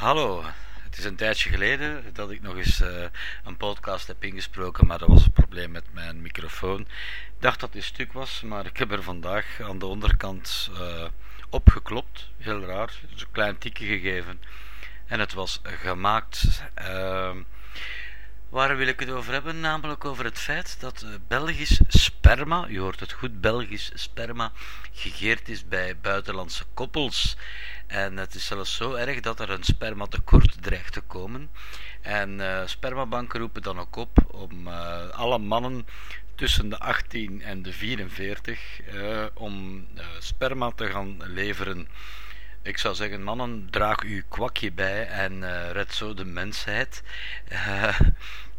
Hallo, het is een tijdje geleden dat ik nog eens uh, een podcast heb ingesproken, maar dat was een probleem met mijn microfoon. Ik dacht dat het stuk was, maar ik heb er vandaag aan de onderkant uh, opgeklopt. Heel raar, een klein tikje gegeven. En het was gemaakt. Uh, Waar wil ik het over hebben? Namelijk over het feit dat Belgisch sperma, je hoort het goed, Belgisch sperma, gegeerd is bij buitenlandse koppels. En het is zelfs zo erg dat er een spermatekort dreigt te komen. En uh, spermabanken roepen dan ook op om uh, alle mannen tussen de 18 en de 44 uh, om sperma te gaan leveren. Ik zou zeggen, mannen, draag uw kwakje bij en red zo de mensheid.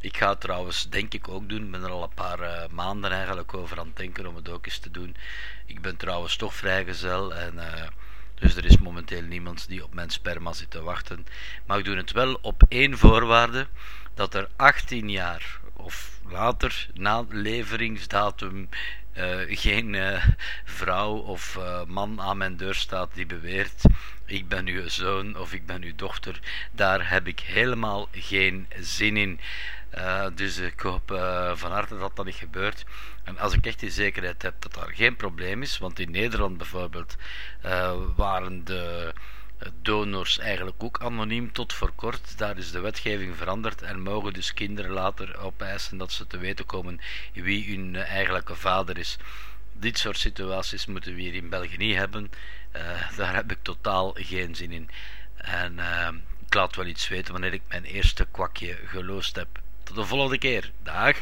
Ik ga het trouwens, denk ik, ook doen. Ik ben er al een paar maanden eigenlijk over aan het denken om het ook eens te doen. Ik ben trouwens toch vrijgezel en dus er is momenteel niemand die op mijn sperma zit te wachten. Maar ik doe het wel op één voorwaarde: dat er 18 jaar of later, na leveringsdatum, uh, geen uh, vrouw of uh, man aan mijn deur staat die beweert: Ik ben uw zoon of ik ben uw dochter. Daar heb ik helemaal geen zin in. Dus ik hoop van harte dat dat niet gebeurt. En als ik echt die zekerheid heb dat daar geen probleem is, want in Nederland bijvoorbeeld waren de donors eigenlijk ook anoniem tot voor kort. Daar is de wetgeving veranderd en mogen dus kinderen later opeisen dat ze te weten komen wie hun eigenlijke vader is. Dit soort situaties moeten we hier in België niet hebben. daar heb ik totaal geen zin in. En ik laat wel iets weten wanneer ik mijn eerste kwakje geloosd heb. Tot de volgende keer. Dag.